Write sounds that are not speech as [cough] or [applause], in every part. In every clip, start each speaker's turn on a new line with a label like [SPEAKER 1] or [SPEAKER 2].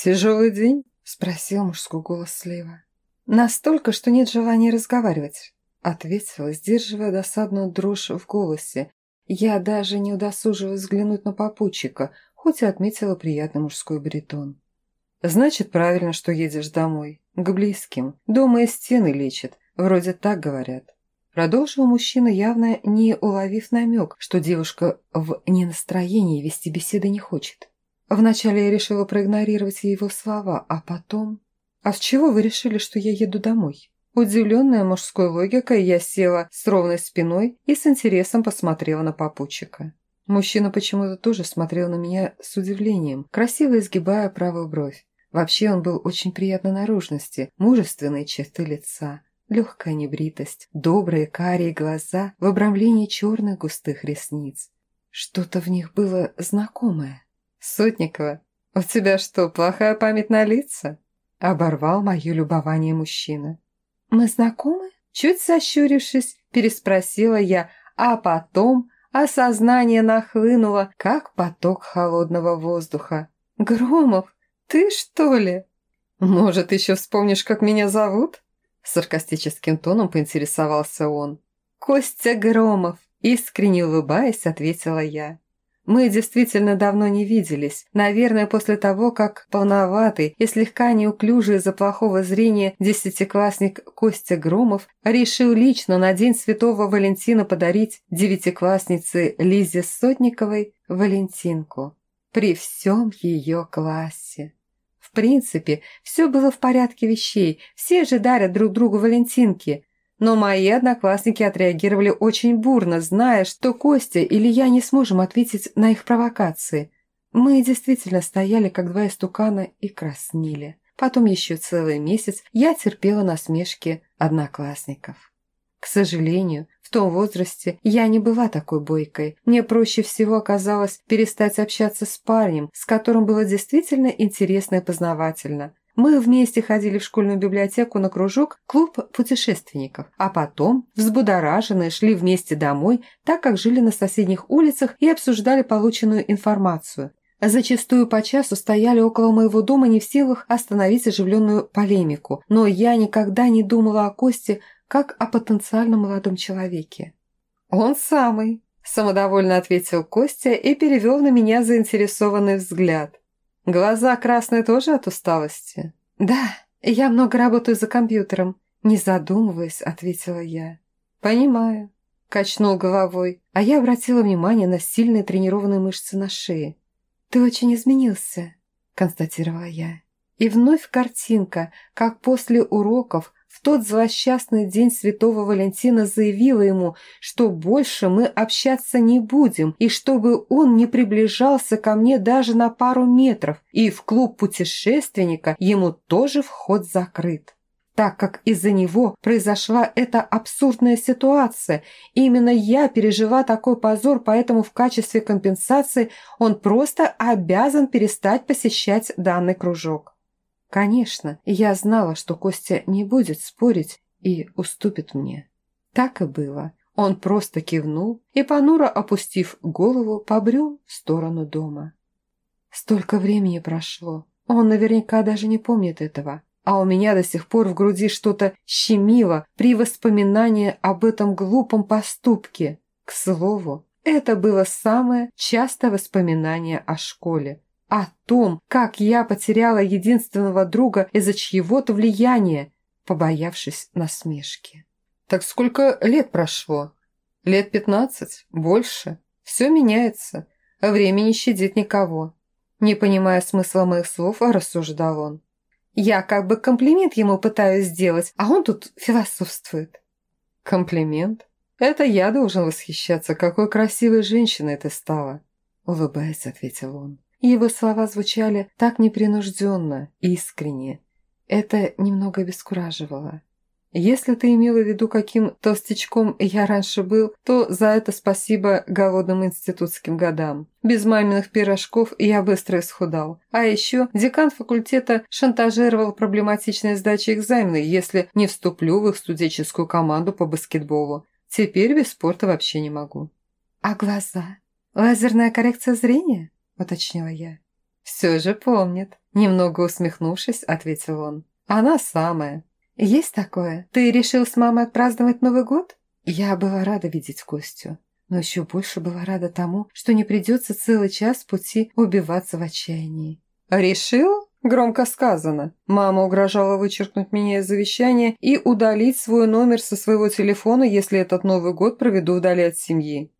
[SPEAKER 1] «Тяжелый день?» – спросил мужской голос слева. «Настолько, что нет желания разговаривать», – ответила, сдерживая досадную дрожь в голосе. Я даже не удосужилась взглянуть на попутчика, хоть и отметила приятный мужской баритон. «Значит, правильно, что едешь домой. К близким. Дома и стены лечат. Вроде так говорят». Продолжил мужчина, явно не уловив намек, что девушка в ненастроении вести беседы не хочет. Вначале я решила проигнорировать его слова, а потом... «А с чего вы решили, что я еду домой?» Удивленная мужской логикой, я села с ровной спиной и с интересом посмотрела на попутчика. Мужчина почему-то тоже смотрел на меня с удивлением, красиво изгибая правую бровь. Вообще он был очень приятной наружности, мужественные черты лица, легкая небритость, добрые карие глаза в обрамлении черных густых ресниц. Что-то в них было знакомое. «Сотникова, у тебя что, плохая память на лица?» Оборвал мое любование мужчина. «Мы знакомы?» Чуть сощурившись, переспросила я, а потом осознание нахлынуло, как поток холодного воздуха. «Громов, ты что ли?» «Может, еще вспомнишь, как меня зовут?» Саркастическим тоном поинтересовался он. «Костя Громов», искренне улыбаясь, ответила я. Мы действительно давно не виделись. Наверное, после того, как полноватый и слегка неуклюжий из-за плохого зрения десятиклассник Костя Громов решил лично на День Святого Валентина подарить девятикласснице Лизе Сотниковой Валентинку. При всем ее классе. В принципе, все было в порядке вещей, все же дарят друг другу Валентинки, но мои одноклассники отреагировали очень бурно, зная, что Костя или я не сможем ответить на их провокации. Мы действительно стояли, как два истукана, и краснели. Потом еще целый месяц я терпела насмешки одноклассников. К сожалению, в том возрасте я не была такой бойкой. Мне проще всего оказалось перестать общаться с парнем, с которым было действительно интересно и познавательно. Мы вместе ходили в школьную библиотеку на кружок «Клуб путешественников», а потом, взбудораженные, шли вместе домой, так как жили на соседних улицах и обсуждали полученную информацию. Зачастую по часу стояли около моего дома не в силах остановить оживленную полемику, но я никогда не думала о Косте как о потенциальном молодом человеке. «Он самый», – самодовольно ответил Костя и перевел на меня заинтересованный взгляд. Глаза красные тоже от усталости? Да, я много работаю за компьютером. Не задумываясь, ответила я. Понимаю. Качнул головой, а я обратила внимание на сильные тренированные мышцы на шее. «Ты очень изменился», – констатировала я. И вновь картинка, как после уроков в тот злосчастный день Святого Валентина заявила ему, что больше мы общаться не будем, и чтобы он не приближался ко мне даже на пару метров, и в клуб путешественника ему тоже вход закрыт. Так как из-за него произошла эта абсурдная ситуация, именно я пережила такой позор, поэтому в качестве компенсации он просто обязан перестать посещать данный кружок. Конечно, я знала, что Костя не будет спорить и уступит мне. Так и было. Он просто кивнул и, понуро опустив голову, побрел в сторону дома. Столько времени прошло. Он наверняка даже не помнит этого. А у меня до сих пор в груди что-то щемило при воспоминании об этом глупом поступке. К слову, это было самое частое воспоминание о школе о том, как я потеряла единственного друга из-за чьего-то влияния, побоявшись насмешки. Так сколько лет прошло? Лет пятнадцать? Больше? Все меняется. Время не щадит никого. Не понимая смысла моих слов, рассуждал он. Я как бы комплимент ему пытаюсь сделать, а он тут философствует. Комплимент? Это я должен восхищаться, какой красивой женщиной ты стала. Улыбаясь, ответил он. Его слова звучали так непринужденно, искренне. Это немного обескураживало. Если ты имела в виду, каким толстячком я раньше был, то за это спасибо голодным институтским годам. Без маминых пирожков я быстро исхудал. А еще декан факультета шантажировал проблематичные сдачи экзамена, если не вступлю в их студенческую команду по баскетболу. Теперь без спорта вообще не могу. А глаза? Лазерная коррекция зрения? – уточнила я. «Все же помнит», – немного усмехнувшись, ответил он. «Она самая». «Есть такое? Ты решил с мамой отпраздновать Новый год?» Я была рада видеть Костю, но еще больше была рада тому, что не придется целый час пути убиваться в отчаянии. «Решил?» Громко сказано. Мама угрожала вычеркнуть меня из завещания и удалить свой номер со своего телефона, если этот Новый год проведу вдали от семьи.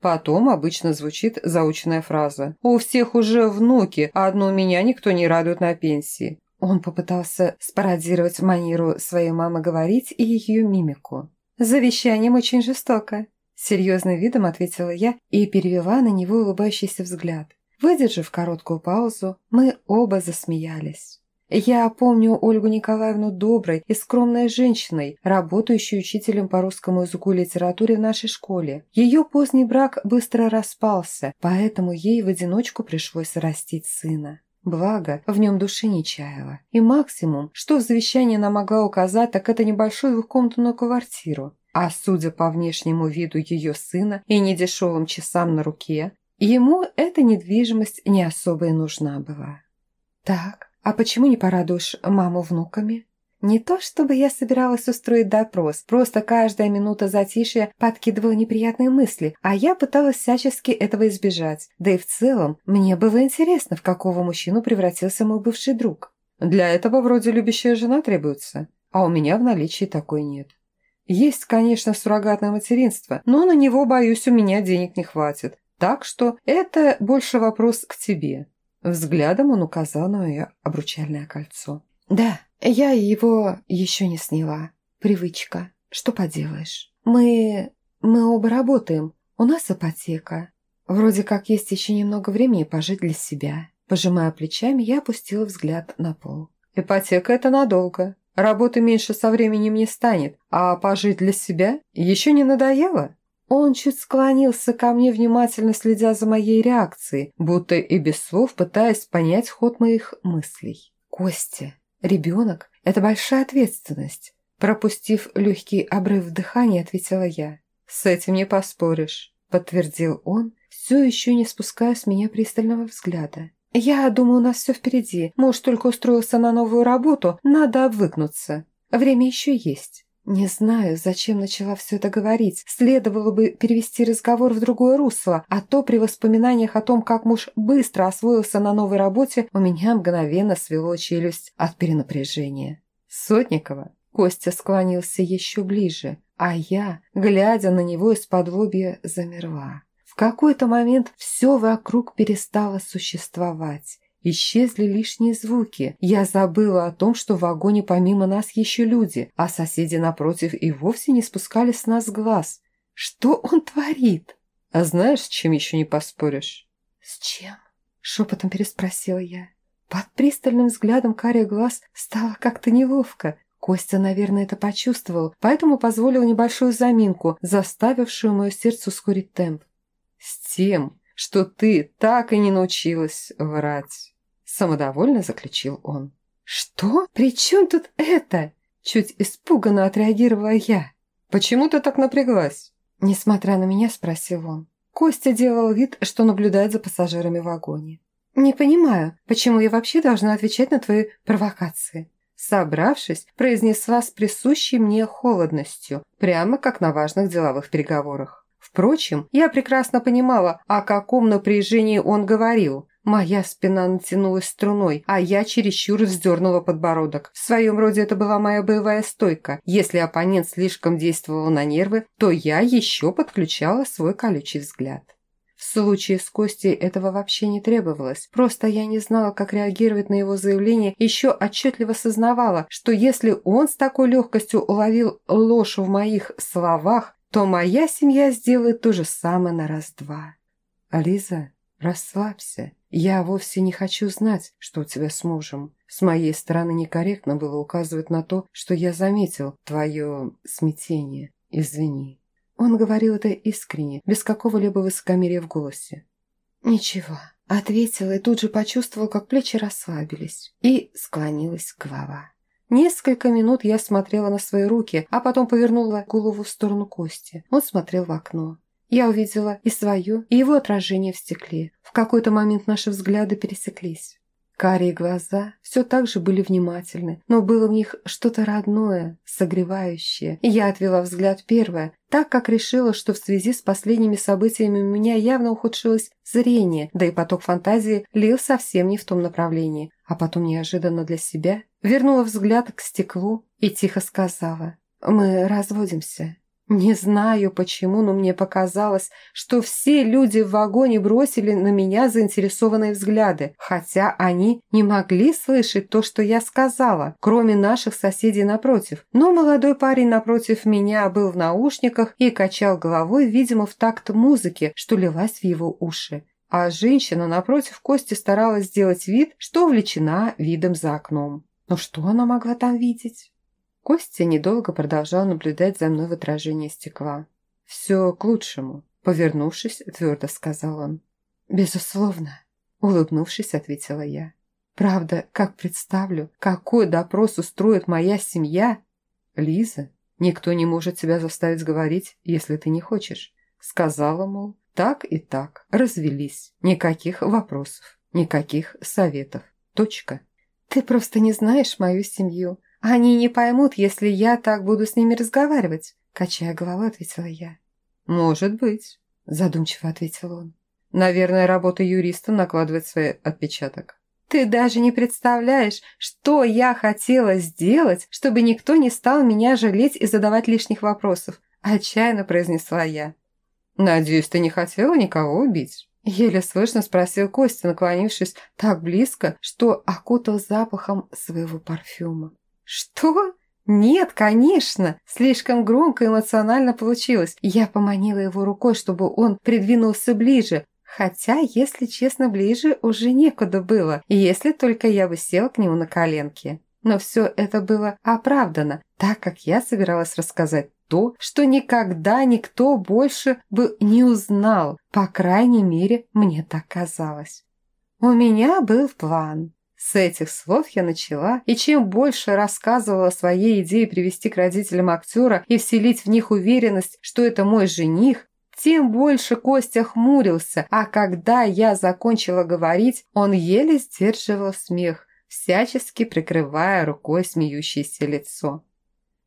[SPEAKER 1] Потом обычно звучит заученная фраза. «У всех уже внуки, а одну меня никто не радует на пенсии». Он попытался спародировать манеру своей мамы говорить и ее мимику. «Завещанием очень жестоко», – серьезным видом ответила я и перевела на него улыбающийся взгляд. Выдержав короткую паузу, мы оба засмеялись. Я помню Ольгу Николаевну доброй и скромной женщиной, работающей учителем по русскому языку и литературе в нашей школе. Ее поздний брак быстро распался, поэтому ей в одиночку пришлось растить сына. Благо, в нем души не чаяла. И максимум, что в завещании она могла указать, так это небольшую двухкомнатную квартиру. А судя по внешнему виду ее сына и недешевым часам на руке, ему эта недвижимость не особо и нужна была. Так, «А почему не порадуешь маму внуками?» Не то чтобы я собиралась устроить допрос, просто каждая минута затишья подкидывала неприятные мысли, а я пыталась всячески этого избежать. Да и в целом, мне было интересно, в какого мужчину превратился мой бывший друг. Для этого вроде любящая жена требуется, а у меня в наличии такой нет. Есть, конечно, суррогатное материнство, но на него, боюсь, у меня денег не хватит. Так что это больше вопрос к тебе. Взглядом он указал на мое обручальное кольцо. «Да, я его еще не сняла. Привычка. Что поделаешь? Мы... мы оба работаем. У нас ипотека. Вроде как есть еще немного времени пожить для себя». Пожимая плечами, я опустила взгляд на пол. «Ипотека – это надолго. Работы меньше со временем не станет, а пожить для себя еще не надоело?» Он чуть склонился ко мне, внимательно следя за моей реакцией, будто и без слов пытаясь понять ход моих мыслей. «Костя, ребенок – это большая ответственность», пропустив легкий обрыв дыхания, ответила я. «С этим не поспоришь», – подтвердил он, все еще не спуская с меня пристального взгляда. «Я думаю, у нас все впереди. Муж только устроился на новую работу, надо обвыкнуться. Время еще есть». Не знаю, зачем начала все это говорить. Следовало бы перевести разговор в другое русло, а то при воспоминаниях о том, как муж быстро освоился на новой работе, у меня мгновенно свело челюсть от перенапряжения. Сотникова Костя склонился еще ближе, а я, глядя на него из-под замерла. В какой-то момент все вокруг перестало существовать. Исчезли лишние звуки. Я забыла о том, что в вагоне помимо нас еще люди, а соседи напротив и вовсе не спускали с нас глаз. Что он творит? А знаешь, с чем еще не поспоришь? С чем? Шепотом переспросила я. Под пристальным взглядом кария глаз стало как-то неловко. Костя, наверное, это почувствовал, поэтому позволил небольшую заминку, заставившую мое сердце ускорить темп. С тем, что ты так и не научилась врать», – самодовольно заключил он. «Что? При чем тут это?» – чуть испуганно отреагировала я. «Почему ты так напряглась?» Несмотря на меня, спросил он. Костя делал вид, что наблюдает за пассажирами в вагоне. «Не понимаю, почему я вообще должна отвечать на твои провокации?» Собравшись, произнесла с присущей мне холодностью, прямо как на важных деловых переговорах. Впрочем, я прекрасно понимала, о каком напряжении он говорил. Моя спина натянулась струной, а я чересчур вздернула подбородок. В своем роде это была моя боевая стойка. Если оппонент слишком действовал на нервы, то я еще подключала свой колючий взгляд. В случае с Костей этого вообще не требовалось. Просто я не знала, как реагировать на его заявление, еще отчетливо сознавала, что если он с такой легкостью уловил ложь в моих словах, то моя семья сделает то же самое на раз-два. Ализа, расслабься. Я вовсе не хочу знать, что у тебя с мужем. С моей стороны некорректно было указывать на то, что я заметил твое смятение. Извини. Он говорил это искренне, без какого-либо высокомерия в голосе. «Ничего», — ответила и тут же почувствовала, как плечи расслабились, и склонилась голова. Несколько минут я смотрела на свои руки, а потом повернула голову в сторону Кости. Он смотрел в окно. Я увидела и свое, и его отражение в стекле. В какой-то момент наши взгляды пересеклись. Карие глаза все так же были внимательны, но было в них что-то родное, согревающее. И я отвела взгляд первое, так как решила, что в связи с последними событиями у меня явно ухудшилось зрение, да и поток фантазии лил совсем не в том направлении. А потом неожиданно для себя вернула взгляд к стеклу и тихо сказала «Мы разводимся». Не знаю почему, но мне показалось, что все люди в вагоне бросили на меня заинтересованные взгляды, хотя они не могли слышать то, что я сказала, кроме наших соседей напротив. Но молодой парень напротив меня был в наушниках и качал головой, видимо, в такт музыки, что лилась в его уши. А женщина напротив Кости старалась сделать вид, что увлечена видом за окном. Но что она могла там видеть? Костя недолго продолжал наблюдать за мной в отражении стекла. «Все к лучшему», — повернувшись, твердо сказал он. «Безусловно», — улыбнувшись, ответила я. «Правда, как представлю, какой допрос устроит моя семья?» «Лиза, никто не может тебя заставить говорить, если ты не хочешь», — сказала, мол, так и так, развелись, никаких вопросов, никаких советов, точка. «Ты просто не знаешь мою семью», «Они не поймут, если я так буду с ними разговаривать», – качая головой, ответила я. «Может быть», – задумчиво ответил он. «Наверное, работа юриста накладывает свой отпечаток». «Ты даже не представляешь, что я хотела сделать, чтобы никто не стал меня жалеть и задавать лишних вопросов», – отчаянно произнесла я. «Надеюсь, ты не хотела никого убить?» Еле слышно спросил Костя, наклонившись так близко, что окутал запахом своего парфюма. «Что?» «Нет, конечно!» Слишком громко и эмоционально получилось. Я поманила его рукой, чтобы он придвинулся ближе. Хотя, если честно, ближе уже некуда было, если только я бы села к нему на коленки. Но все это было оправдано, так как я собиралась рассказать то, что никогда никто больше бы не узнал. По крайней мере, мне так казалось. У меня был план. С этих слов я начала, и чем больше рассказывала о своей идее привести к родителям актера и вселить в них уверенность, что это мой жених, тем больше Костя хмурился, а когда я закончила говорить, он еле сдерживал смех, всячески прикрывая рукой смеющееся лицо.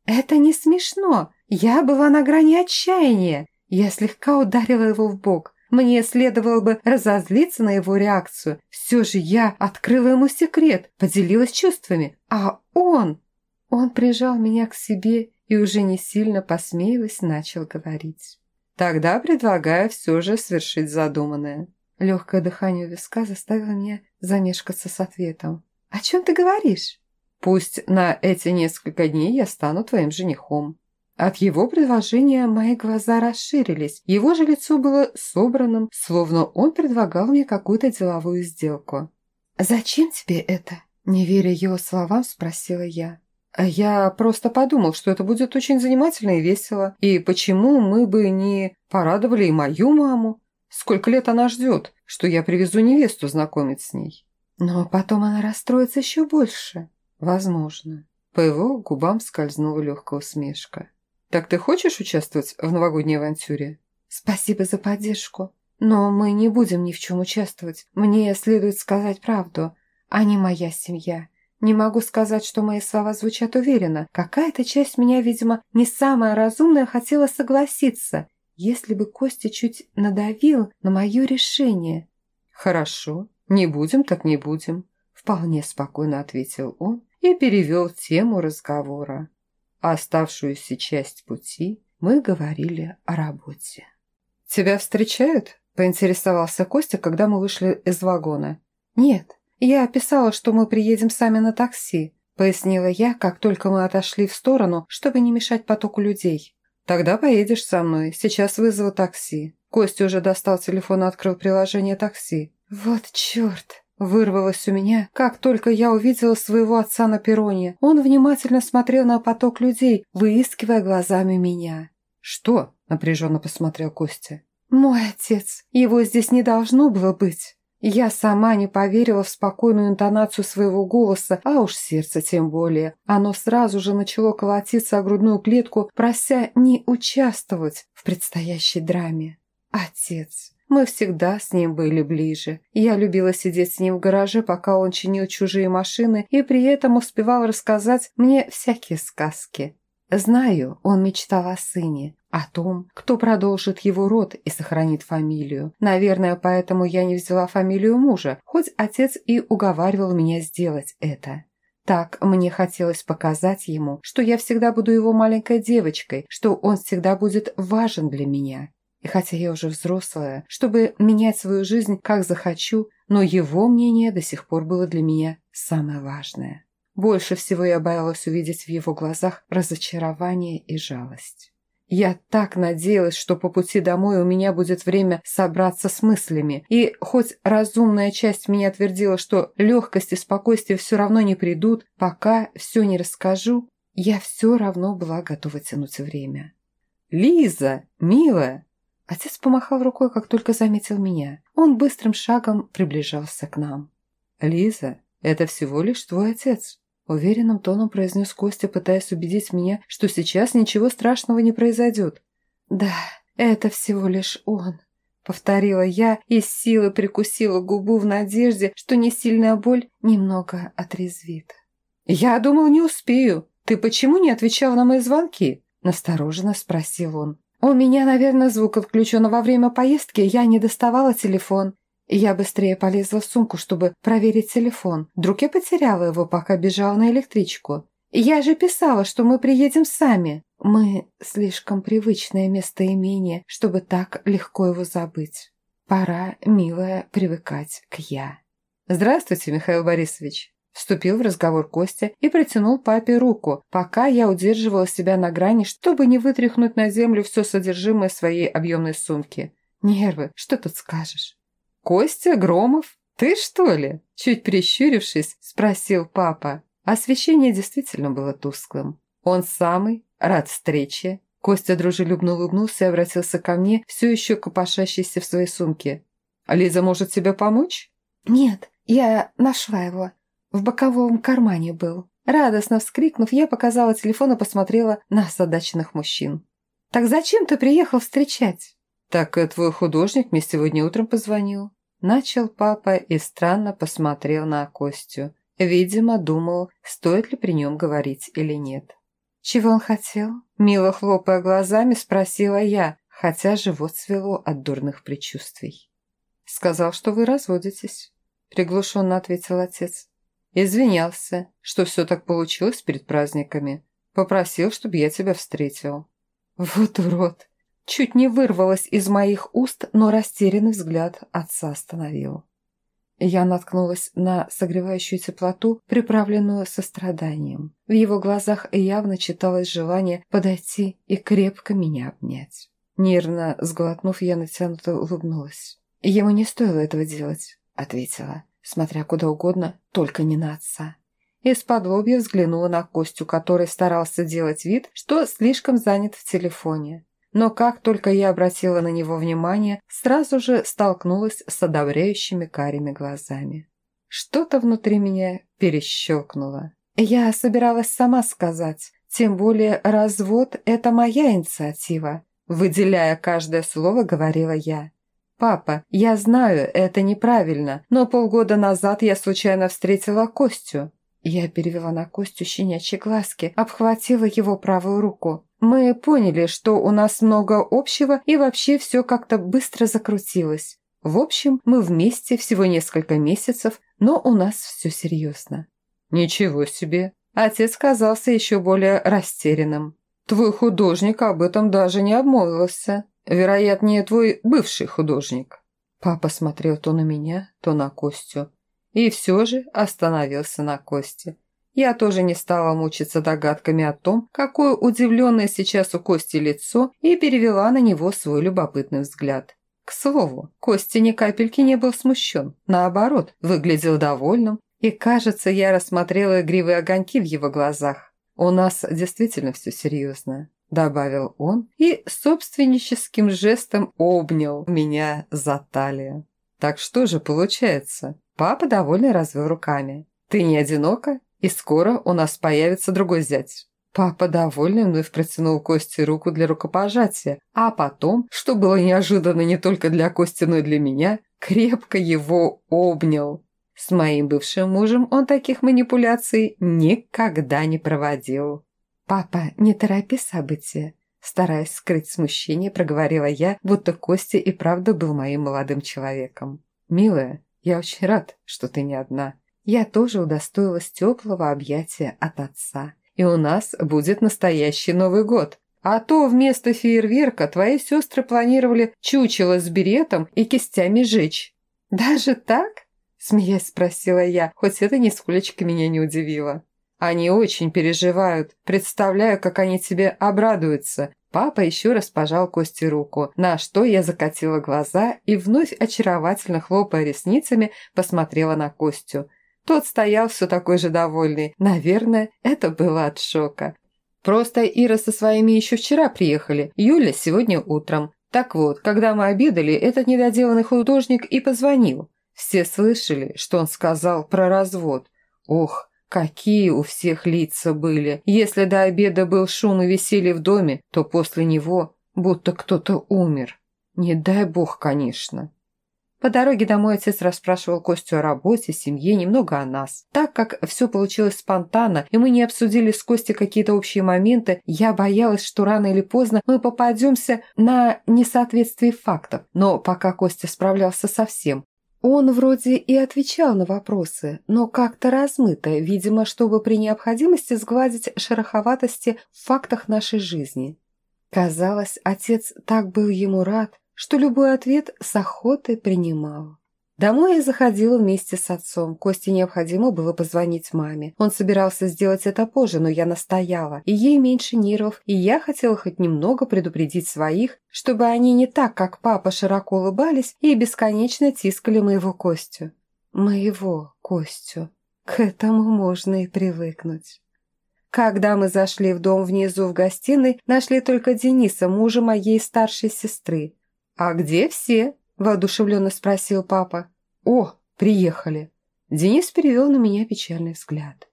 [SPEAKER 1] «Это не смешно! Я была на грани отчаяния!» Я слегка ударила его в бок. Мне следовало бы разозлиться на его реакцию. Все же я открыла ему секрет, поделилась чувствами. А он... Он прижал меня к себе и уже не сильно посмеиваясь начал говорить. Тогда предлагаю все же свершить задуманное. Легкое дыхание у виска заставило меня замешкаться с ответом. «О чем ты говоришь?» «Пусть на эти несколько дней я стану твоим женихом. От его предложения мои глаза расширились, его же лицо было собранным, словно он предлагал мне какую-то деловую сделку. «Зачем тебе это?» Не веря его словам, спросила я. «Я просто подумал, что это будет очень занимательно и весело. И почему мы бы не порадовали и мою маму? Сколько лет она ждет, что я привезу невесту знакомить с ней?» «Но потом она расстроится еще больше». «Возможно». По его губам скользнула легкая усмешка. «Так ты хочешь участвовать в новогодней авантюре?» «Спасибо за поддержку. Но мы не будем ни в чем участвовать. Мне следует сказать правду. Они моя семья. Не могу сказать, что мои слова звучат уверенно. Какая-то часть меня, видимо, не самая разумная, хотела согласиться, если бы Костя чуть надавил на мое решение. «Хорошо, не будем, так не будем», – вполне спокойно ответил он и перевел тему разговора а оставшуюся часть пути мы говорили о работе. «Тебя встречают?» – поинтересовался Костя, когда мы вышли из вагона. «Нет, я описала, что мы приедем сами на такси», – пояснила я, как только мы отошли в сторону, чтобы не мешать потоку людей. «Тогда поедешь со мной, сейчас вызову такси». Костя уже достал телефон и открыл приложение такси. «Вот черт!» Вырвалось у меня, как только я увидела своего отца на перроне. Он внимательно смотрел на поток людей, выискивая глазами меня. «Что?» – напряженно посмотрел Костя. «Мой отец. Его здесь не должно было быть». Я сама не поверила в спокойную интонацию своего голоса, а уж сердце тем более. Оно сразу же начало колотиться о грудную клетку, прося не участвовать в предстоящей драме. Отец. Мы всегда с ним были ближе. Я любила сидеть с ним в гараже, пока он чинил чужие машины, и при этом успевал рассказать мне всякие сказки. Знаю, он мечтал о сыне, о том, кто продолжит его род и сохранит фамилию. Наверное, поэтому я не взяла фамилию мужа, хоть отец и уговаривал меня сделать это. Так мне хотелось показать ему, что я всегда буду его маленькой девочкой, что он всегда будет важен для меня. И хотя я уже взрослая, чтобы менять свою жизнь как захочу, но его мнение до сих пор было для меня самое важное. Больше всего я боялась увидеть в его глазах разочарование и жалость. Я так надеялась, что по пути домой у меня будет время собраться с мыслями, и хоть разумная часть меня твердила, что легкость и спокойствие все равно не придут, пока все не расскажу, я все равно была готова тянуть время. «Лиза, милая!» Отец помахал рукой, как только заметил меня. Он быстрым шагом приближался к нам. «Лиза, это всего лишь твой отец», – уверенным тоном произнес Костя, пытаясь убедить меня, что сейчас ничего страшного не произойдет. «Да, это всего лишь он», – повторила я и с силой прикусила губу в надежде, что несильная боль немного отрезвит. «Я думал, не успею. Ты почему не отвечал на мои звонки?» – настороженно спросил он. «У меня, наверное, звук отключен, во время поездки я не доставала телефон. Я быстрее полезла в сумку, чтобы проверить телефон. Вдруг я потеряла его, пока бежала на электричку. Я же писала, что мы приедем сами. Мы слишком привычное местоимение, чтобы так легко его забыть. Пора, милая, привыкать к «я». «Здравствуйте, Михаил Борисович», Вступил в разговор Костя и протянул папе руку, пока я удерживала себя на грани, чтобы не вытряхнуть на землю все содержимое своей объемной сумки. Нервы, что тут скажешь? «Костя Громов? Ты что ли?» Чуть прищурившись, спросил папа. Освещение действительно было тусклым. «Он самый? Рад встрече?» Костя дружелюбно улыбнулся и обратился ко мне, все еще копошащийся в своей сумке. «Лиза может тебе помочь?» «Нет, я нашла его. В боковом кармане был. Радостно вскрикнув, я показала телефон и посмотрела на озадаченных мужчин. «Так зачем ты приехал встречать?» «Так э, твой художник мне сегодня утром позвонил». Начал папа и странно посмотрел на Костю. Видимо, думал, стоит ли при нем говорить или нет. «Чего он хотел?» Мило хлопая глазами, спросила я, хотя живот свело от дурных предчувствий. «Сказал, что вы разводитесь», — приглушенно ответил отец. Извинялся, что все так получилось перед праздниками. Попросил, чтобы я тебя встретил. Вот урод. Чуть не вырвалось из моих уст, но растерянный взгляд отца остановил. Я наткнулась на согревающую теплоту, приправленную состраданием. В его глазах явно читалось желание подойти и крепко меня обнять. Нервно сглотнув, я натянуто улыбнулась. «Ему не стоило этого делать», — ответила смотря куда угодно, только не на отца. Из-под лобья взглянула на Костю, который старался делать вид, что слишком занят в телефоне. Но как только я обратила на него внимание, сразу же столкнулась с одобряющими карими глазами. Что-то внутри меня перещелкнуло. Я собиралась сама сказать, тем более развод – это моя инициатива. Выделяя каждое слово, говорила я. «Папа, я знаю, это неправильно, но полгода назад я случайно встретила Костю». Я перевела на Костю щенячьи глазки, обхватила его правую руку. Мы поняли, что у нас много общего и вообще все как-то быстро закрутилось. В общем, мы вместе всего несколько месяцев, но у нас все серьезно. «Ничего себе!» Отец казался еще более растерянным. «Твой художник об этом даже не обмолвился». Вероятнее, твой бывший художник». Папа смотрел то на меня, то на Костю. И все же остановился на Косте. Я тоже не стала мучиться догадками о том, какое удивленное сейчас у Кости лицо, и перевела на него свой любопытный взгляд. К слову, Костя ни капельки не был смущен. Наоборот, выглядел довольным, и, кажется, я рассмотрела игривые огоньки в его глазах. У нас действительно все серьезно добавил он и собственническим жестом обнял меня за талию. Так что же получается? Папа довольно развел руками. Ты не одинока, и скоро у нас появится другой зять. Папа, довольный, вновь протянул Косте руку для рукопожатия, а потом, что было неожиданно не только для Кости, но и для меня, крепко его обнял. С моим бывшим мужем он таких манипуляций никогда не проводил. «Папа, не торопи события», стараясь скрыть смущение, проговорила я, будто Костя и правда был моим молодым человеком. «Милая, я очень рад, что ты не одна. Я тоже удостоилась теплого объятия от отца и у нас будет настоящий Новый год. А то вместо фейерверка твои сестры планировали чучело с беретом и кистями жечь». «Даже так?» – смеясь спросила я, хоть это нисколечко меня не удивило. «Они очень переживают. Представляю, как они тебе обрадуются». Папа еще раз пожал Косте руку, на что я закатила глаза и вновь очаровательно хлопая ресницами посмотрела на Костю – тот стоял все такой же довольный. Наверное, это было от шока. Просто Ира со своими еще вчера приехали, Юля сегодня утром. Так вот, когда мы обедали, этот недоделанный художник и позвонил. Все слышали, что он сказал про развод. Ох, какие у всех лица были. Если до обеда был шум и веселье в доме, то после него будто кто-то умер. Не дай бог, конечно. По дороге домой отец расспрашивал Костю о работе, семье, немного о нас. Так как все получилось спонтанно, и мы не обсудили с Костей какие-то общие моменты, я боялась, что рано или поздно мы попадемся на несоответствие фактов. Но пока Костя справлялся со всем, он вроде и отвечал на вопросы, но как-то размыто, видимо, чтобы при необходимости сгладить шероховатости в фактах нашей жизни. Казалось, отец так был ему рад, что любой ответ с охотой принимал. Домой я заходила вместе с отцом. Косте необходимо было позвонить маме. Он собирался сделать это позже, но я настояла. И ей меньше нервов, и я хотела хоть немного предупредить своих, чтобы они не так, как папа, широко улыбались и бесконечно тискали моего Костю. Моего Костю. К этому можно и привыкнуть. Когда мы зашли в дом внизу в гостиной, нашли только Дениса, мужа моей старшей сестры. «А где все?» – воодушевленно спросил папа. «О, приехали!» Денис перевел на меня печальный взгляд.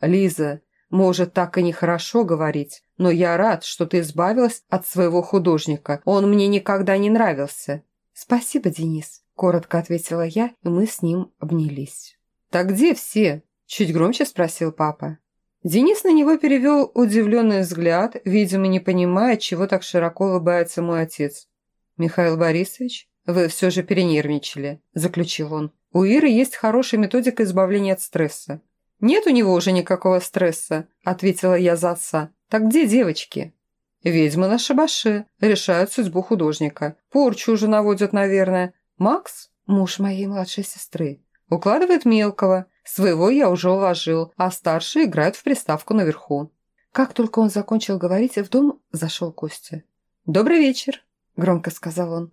[SPEAKER 1] «Лиза, может, так и нехорошо говорить, но я рад, что ты избавилась от своего художника. Он мне никогда не нравился». «Спасибо, Денис», – коротко ответила я, и мы с ним обнялись. «Так где все?» – чуть громче спросил папа. Денис на него перевел удивленный взгляд, видимо, не понимая, чего так широко улыбается мой отец. «Михаил Борисович, вы все же перенервничали», – заключил он. «У Иры есть хорошая методика избавления от стресса». «Нет у него уже никакого стресса», – ответила я за отца. «Так где девочки?» «Ведьмы на шабаше. Решают судьбу художника. Порчу уже наводят, наверное. Макс, муж моей младшей сестры, укладывает мелкого. Своего я уже уложил, а старшие играют в приставку наверху». Как только он закончил говорить, в дом зашел Костя. «Добрый вечер», – громко сказал он.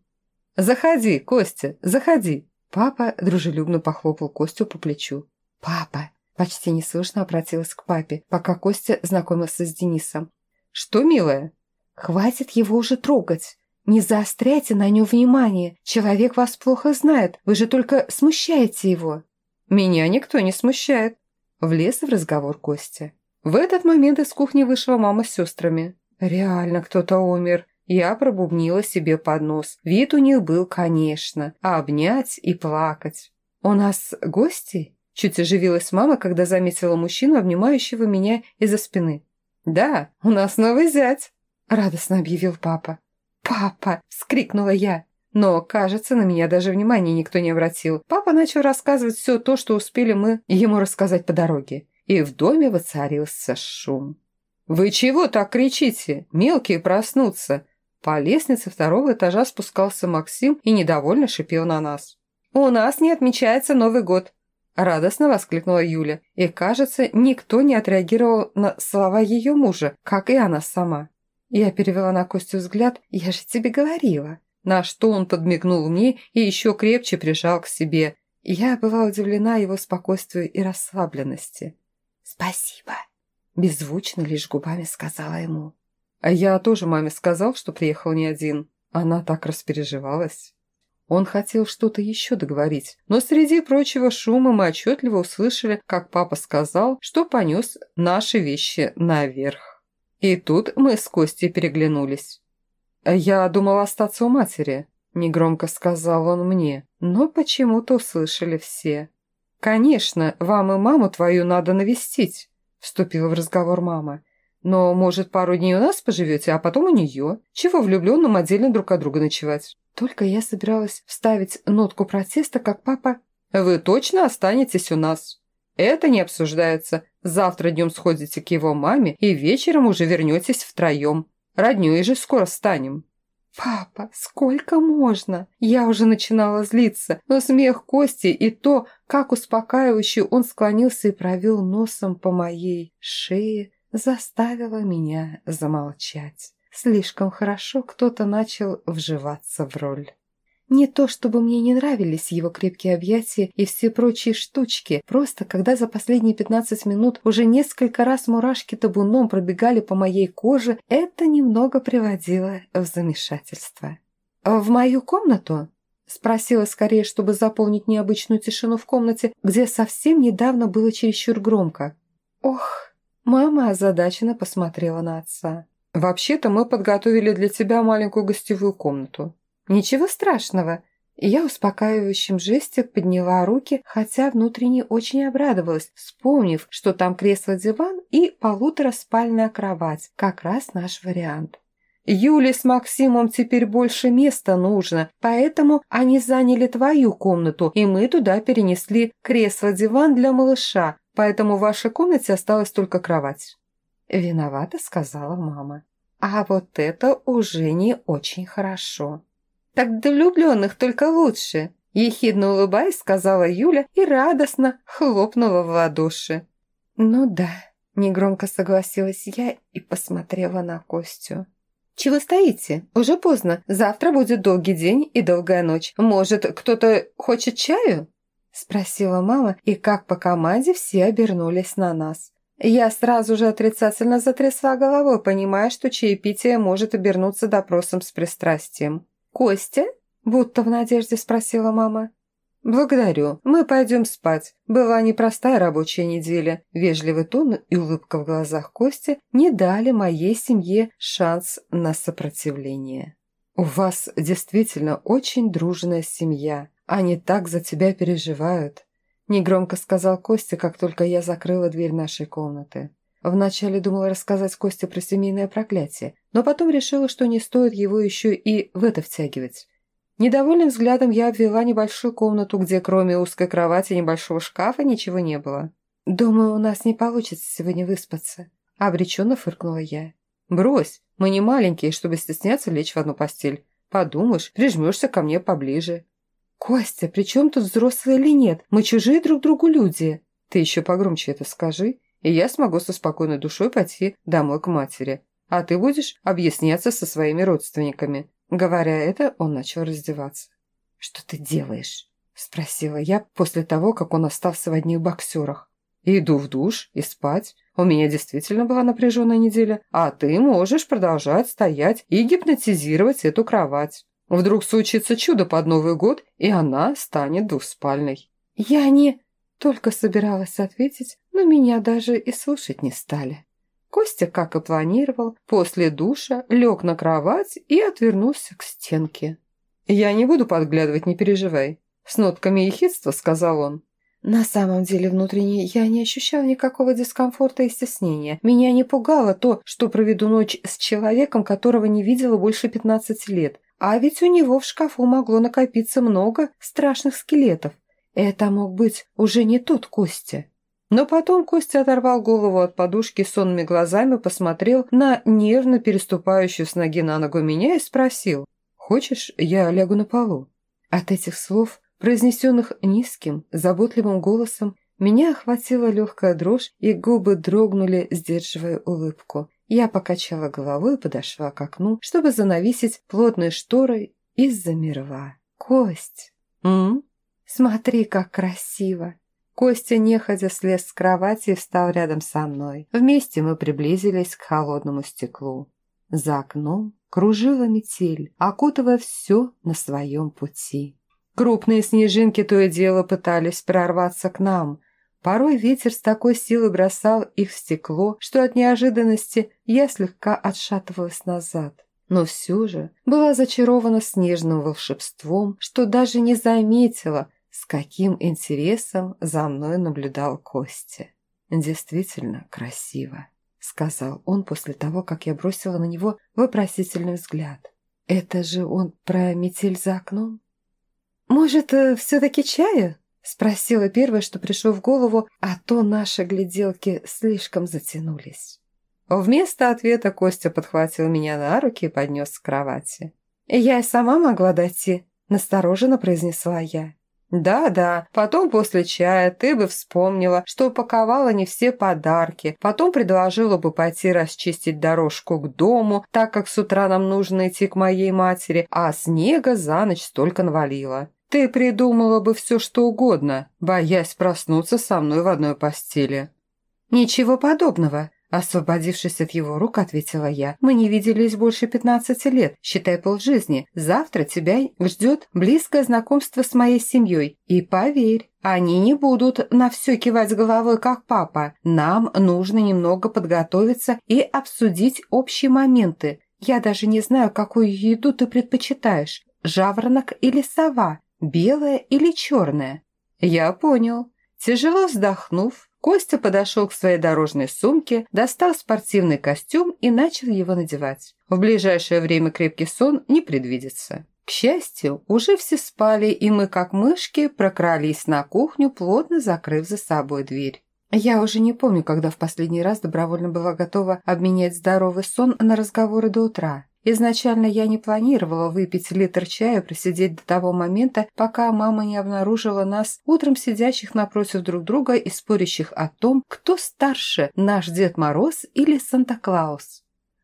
[SPEAKER 1] «Заходи, Костя, заходи!» Папа дружелюбно похлопал Костю по плечу. «Папа!» – почти неслышно обратилась к папе, пока Костя знакомился с Денисом. «Что, милая?» «Хватит его уже трогать. Не заостряйте на нем внимание. Человек вас плохо знает. Вы же только смущаете его». «Меня никто не смущает», – влез в разговор Костя. В этот момент из кухни вышла мама с сестрами. «Реально кто-то умер», я пробубнила себе под нос. Вид у них был, конечно, обнять и плакать. «У нас гости?» Чуть оживилась мама, когда заметила мужчину, обнимающего меня из-за спины. «Да, у нас новый зять», – радостно объявил папа. «Папа!» – вскрикнула я. Но, кажется, на меня даже внимания никто не обратил. Папа начал рассказывать все то, что успели мы ему рассказать по дороге. И в доме воцарился шум. «Вы чего так кричите? Мелкие проснутся!» По лестнице второго этажа спускался Максим и недовольно шипел на нас. «У нас не отмечается Новый год!» Радостно воскликнула Юля, и, кажется, никто не отреагировал на слова ее мужа, как и она сама. Я перевела на Костю взгляд, я же тебе говорила. На что он подмигнул мне и еще крепче прижал к себе. Я была удивлена его спокойствию и расслабленности. «Спасибо», – беззвучно лишь губами сказала ему. А я тоже маме сказал, что приехал не один. Она так распереживалась. Он хотел что-то еще договорить, но среди прочего шума мы отчетливо услышали, как папа сказал, что понес наши вещи наверх. И тут мы с Костей переглянулись. «Я думал остаться у матери», – негромко сказал он мне, но почему-то услышали все. «Конечно, вам и маму твою надо навестить», – вступила в разговор мама. «Но, может, пару дней у нас поживете, а потом у нее? Чего влюбленным отдельно друг от друга ночевать?» Только я собиралась вставить нотку протеста, как папа... «Вы точно останетесь у нас?» «Это не обсуждается. Завтра днем сходите к его маме и вечером уже вернетесь втроем. Роднёй же скоро станем». «Папа, сколько можно?» Я уже начинала злиться, но смех Кости и то, как успокаивающе он склонился и провел носом по моей шее, заставило меня замолчать. Слишком хорошо кто-то начал вживаться в роль. Не то, чтобы мне не нравились его крепкие объятия и все прочие штучки, просто когда за последние 15 минут уже несколько раз мурашки табуном пробегали по моей коже, это немного приводило в замешательство. «В мою комнату?» Спросила скорее, чтобы заполнить необычную тишину в комнате, где совсем недавно было чересчур громко. «Ох!» Мама озадаченно посмотрела на отца. «Вообще-то мы подготовили для тебя маленькую гостевую комнату. «Ничего страшного». Я успокаивающим жесте подняла руки, хотя внутренне очень обрадовалась, вспомнив, что там кресло-диван и полутораспальная кровать, как раз наш вариант. Юле с Максимом теперь больше места нужно, поэтому они заняли твою комнату, и мы туда перенесли кресло-диван для малыша, поэтому в вашей комнате осталась только кровать». «Виновата», — сказала мама. «А вот это уже не очень хорошо». Так для влюбленных только лучше!» Ехидно улыбаясь, сказала Юля и радостно хлопнула в ладоши. «Ну да», – негромко согласилась я и посмотрела на Костю. «Чего стоите? Уже поздно. Завтра будет долгий день и долгая ночь. Может, кто-то хочет чаю?» Спросила мама, и как по команде все обернулись на нас. Я сразу же отрицательно затрясла головой, понимая, что чаепитие может обернуться допросом с пристрастием. «Костя?» – будто в надежде спросила мама. «Благодарю. Мы пойдем спать. Была непростая рабочая неделя». Вежливый тон и улыбка в глазах Кости не дали моей семье шанс на сопротивление. «У вас действительно очень дружная семья. Они так за тебя переживают», – негромко сказал Костя, как только я закрыла дверь нашей комнаты. Вначале думала рассказать Косте про семейное проклятие, но потом решила, что не стоит его еще и в это втягивать. Недовольным взглядом я обвела небольшую комнату, где кроме узкой кровати и небольшого шкафа ничего не было. «Думаю, у нас не получится сегодня выспаться», – обреченно фыркнула я. «Брось, мы не маленькие, чтобы стесняться лечь в одну постель. Подумаешь, прижмешься ко мне поближе». «Костя, при чем тут взрослые или нет? Мы чужие друг другу люди». «Ты еще погромче это скажи», и я смогу со спокойной душой пойти домой к матери. А ты будешь объясняться со своими родственниками». Говоря это, он начал раздеваться. «Что ты делаешь?» – спросила я после того, как он остался в одних боксерах. «Иду в душ и спать. У меня действительно была напряженная неделя, а ты можешь продолжать стоять и гипнотизировать эту кровать. Вдруг случится чудо под Новый год, и она станет двуспальной». «Я не...» Только собиралась ответить, но меня даже и слушать не стали. Костя, как и планировал, после душа лег на кровать и отвернулся к стенке. «Я не буду подглядывать, не переживай», – с нотками ехидства сказал он. На самом деле внутренне я не ощущал никакого дискомфорта и стеснения. Меня не пугало то, что проведу ночь с человеком, которого не видела больше 15 лет. А ведь у него в шкафу могло накопиться много страшных скелетов. Это мог быть уже не тот Костя. Но потом Костя оторвал голову от подушки сонными глазами, посмотрел на нервно переступающую с ноги на ногу меня и спросил, «Хочешь, я лягу на полу?» От этих слов, произнесенных низким, заботливым голосом, меня охватила легкая дрожь, и губы дрогнули, сдерживая улыбку. Я покачала головой и подошла к окну, чтобы занавесить плотной шторой, и замерла. «Кость!» «М?» «Смотри, как красиво!» Костя неходя слез с кровати и встал рядом со мной. Вместе мы приблизились к холодному стеклу. За окном кружила метель, окутывая все на своем пути. Крупные снежинки то и дело пытались прорваться к нам. Порой ветер с такой силой бросал их в стекло, что от неожиданности я слегка отшатывалась назад. Но все же была зачарована снежным волшебством, что даже не заметила, с каким интересом за мной наблюдал Костя. «Действительно красиво», — сказал он после того, как я бросила на него вопросительный взгляд. «Это же он про метель за окном?» «Может, э, все-таки чаю?» — спросила первое, что пришло в голову, а то наши гляделки слишком затянулись. Вместо ответа Костя подхватил меня на руки и поднес к кровати. «Я и сама могла дойти», — настороженно произнесла я. «Да-да, потом после чая ты бы вспомнила, что упаковала не все подарки, потом предложила бы пойти расчистить дорожку к дому, так как с утра нам нужно идти к моей матери, а снега за ночь столько навалило. Ты придумала бы все, что угодно, боясь проснуться со мной в одной постели». «Ничего подобного», Освободившись от его рук, ответила я. «Мы не виделись больше пятнадцати лет, считай полжизни. Завтра тебя ждет близкое знакомство с моей семьей. И поверь, они не будут на все кивать головой, как папа. Нам нужно немного подготовиться и обсудить общие моменты. Я даже не знаю, какую еду ты предпочитаешь. Жаворонок или сова? Белая или черная?» «Я понял». Тяжело вздохнув, Костя подошел к своей дорожной сумке, достал спортивный костюм и начал его надевать. В ближайшее время крепкий сон не предвидится. К счастью, уже все спали, и мы, как мышки, прокрались на кухню, плотно закрыв за собой дверь. Я уже не помню, когда в последний раз добровольно была готова обменять здоровый сон на разговоры до утра. Изначально я не планировала выпить литр чая и просидеть до того момента, пока мама не обнаружила нас утром сидящих напротив друг друга и спорящих о том, кто старше, наш Дед Мороз или Санта-Клаус.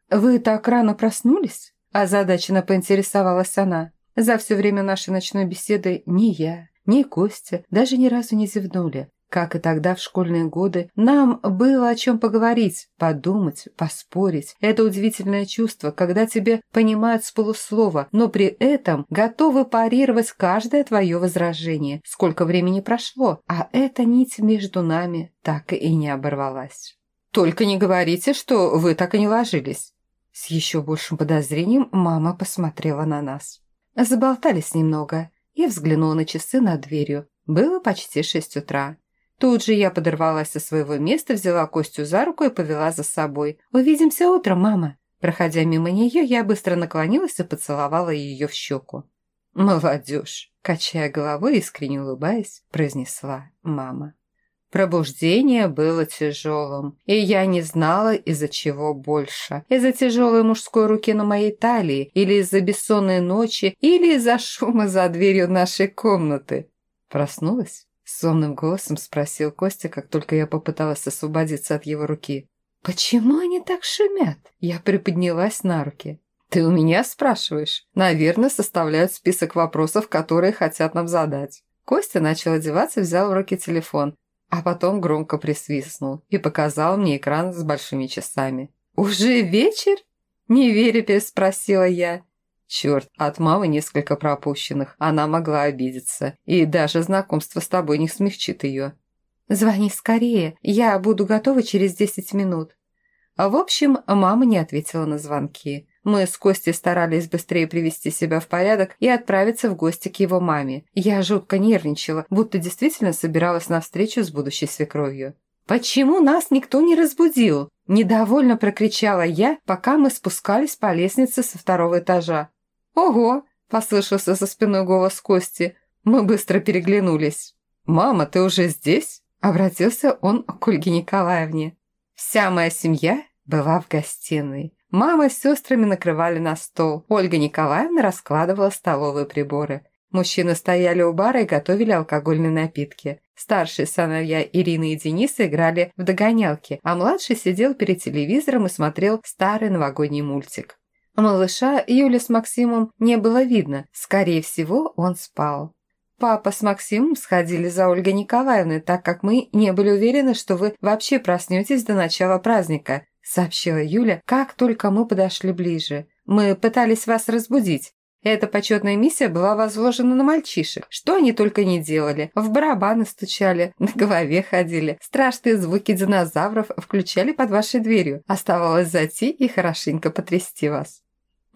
[SPEAKER 1] «Вы так рано проснулись?» – озадаченно поинтересовалась она. За все время нашей ночной беседы ни я, ни Костя даже ни разу не зевнули. Как и тогда в школьные годы, нам было о чем поговорить, подумать, поспорить. Это удивительное чувство, когда тебе понимают с полуслова, но при этом готовы парировать каждое твое возражение. Сколько времени прошло, а эта нить между нами так и не оборвалась. «Только не говорите, что вы так и не ложились». С еще большим подозрением мама посмотрела на нас. Заболтались немного. Я взглянула на часы над дверью. Было почти шесть утра. Тут же я подорвалась со своего места, взяла Костю за руку и повела за собой. «Увидимся утром, мама!» Проходя мимо нее, я быстро наклонилась и поцеловала ее в щеку. «Молодежь!» – качая головой, искренне улыбаясь, произнесла мама. Пробуждение было тяжелым, и я не знала, из-за чего больше. Из-за тяжелой мужской руки на моей талии, или из-за бессонной ночи, или из-за шума за дверью нашей комнаты. Проснулась? Сонным голосом спросил Костя, как только я попыталась освободиться от его руки. «Почему они так шумят?» Я приподнялась на руки. «Ты у меня спрашиваешь?» «Наверное, составляют список вопросов, которые хотят нам задать». Костя начал одеваться, взял в руки телефон, а потом громко присвистнул и показал мне экран с большими часами. «Уже вечер?» Не веря, переспросила я. Черт, от мамы несколько пропущенных. Она могла обидеться. И даже знакомство с тобой не смягчит ее. «Звони скорее, я буду готова через десять минут». В общем, мама не ответила на звонки. Мы с Костей старались быстрее привести себя в порядок и отправиться в гости к его маме. Я жутко нервничала, будто действительно собиралась на встречу с будущей свекровью. «Почему нас никто не разбудил?» Недовольно прокричала я, пока мы спускались по лестнице со второго этажа. «Ого!» – послышался со спиной голос Кости. Мы быстро переглянулись. «Мама, ты уже здесь?» – обратился он к Ольге Николаевне. Вся моя семья была в гостиной. Мама с сестрами накрывали на стол. Ольга Николаевна раскладывала столовые приборы. Мужчины стояли у бара и готовили алкогольные напитки. Старшие сыновья Ирины и Дениса играли в догонялки, а младший сидел перед телевизором и смотрел старый новогодний мультик. Малыша Юли с Максимом не было видно, скорее всего, он спал. Папа с Максимом сходили за Ольгой Николаевной, так как мы не были уверены, что вы вообще проснетесь до начала праздника, сообщила Юля, как только мы подошли ближе. Мы пытались вас разбудить. Эта почетная миссия была возложена на мальчишек. Что они только не делали. В барабаны стучали, [laughs] на голове ходили. Страшные звуки динозавров включали под вашей дверью. Оставалось зайти и хорошенько потрясти вас.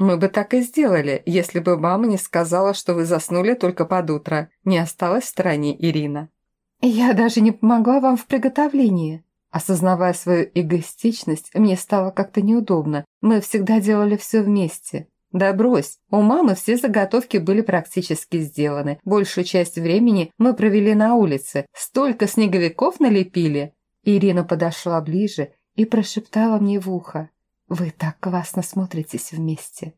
[SPEAKER 1] Мы бы так и сделали, если бы мама не сказала, что вы заснули только под утро. Не осталась в стороне Ирина. Я даже не помогла вам в приготовлении. Осознавая свою эгоистичность, мне стало как-то неудобно. Мы всегда делали все вместе. Да брось, у мамы все заготовки были практически сделаны. Большую часть времени мы провели на улице. Столько снеговиков налепили. Ирина подошла ближе и прошептала мне в ухо. «Вы так классно смотритесь вместе».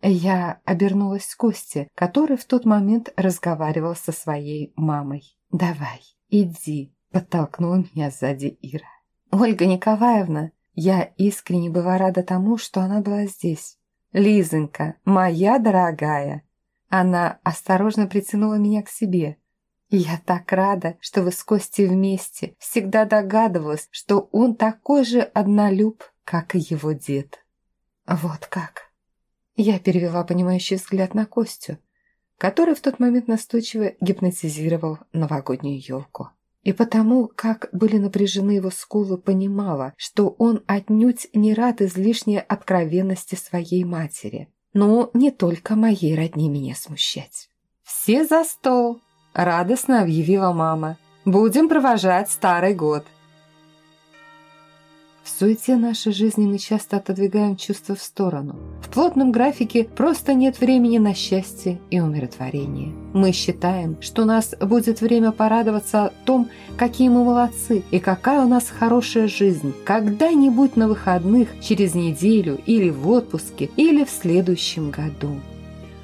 [SPEAKER 1] Я обернулась к Косте, который в тот момент разговаривал со своей мамой. «Давай, иди», – подтолкнула меня сзади Ира. «Ольга Николаевна, я искренне была рада тому, что она была здесь. Лизонька, моя дорогая!» Она осторожно притянула меня к себе. «Я так рада, что вы с Костей вместе. Всегда догадывалась, что он такой же однолюб, как и его дед». «Вот как!» Я перевела понимающий взгляд на Костю, который в тот момент настойчиво гипнотизировал новогоднюю елку. И потому, как были напряжены его скулы, понимала, что он отнюдь не рад излишней откровенности своей матери. Но не только моей родни меня смущать. «Все за стол!» – радостно объявила мама. «Будем провожать старый год!» Суете нашей жизни мы часто отодвигаем чувства в сторону. В плотном графике просто нет времени на счастье и умиротворение. Мы считаем, что у нас будет время порадоваться о том, какие мы молодцы и какая у нас хорошая жизнь. Когда-нибудь на выходных, через неделю или в отпуске, или в следующем году.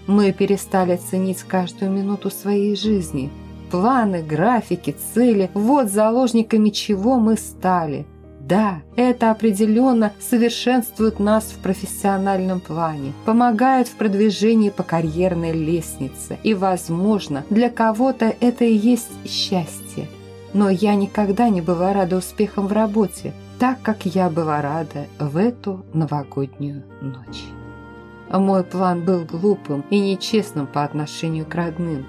[SPEAKER 1] Мы перестали ценить каждую минуту своей жизни. Планы, графики, цели – вот заложниками чего мы стали – да, это определенно совершенствует нас в профессиональном плане, помогает в продвижении по карьерной лестнице. И, возможно, для кого-то это и есть счастье. Но я никогда не была рада успехам в работе, так как я была рада в эту новогоднюю ночь. Мой план был глупым и нечестным по отношению к родным.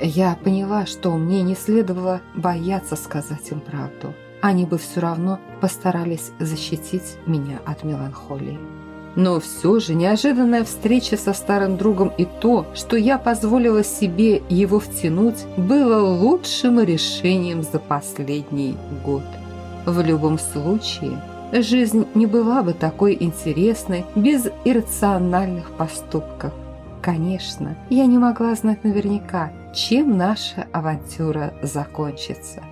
[SPEAKER 1] Я поняла, что мне не следовало бояться сказать им правду – они бы все равно постарались защитить меня от меланхолии. Но все же неожиданная встреча со старым другом и то, что я позволила себе его втянуть, было лучшим решением за последний год. В любом случае, жизнь не была бы такой интересной без иррациональных поступков. Конечно, я не могла знать наверняка, чем наша авантюра закончится.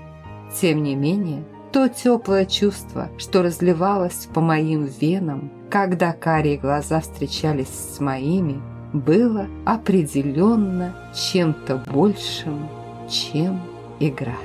[SPEAKER 1] Тем не менее, то теплое чувство, что разливалось по моим венам, когда карие глаза встречались с моими, было определенно чем-то большим, чем игра.